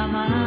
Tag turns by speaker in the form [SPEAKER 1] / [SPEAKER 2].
[SPEAKER 1] lama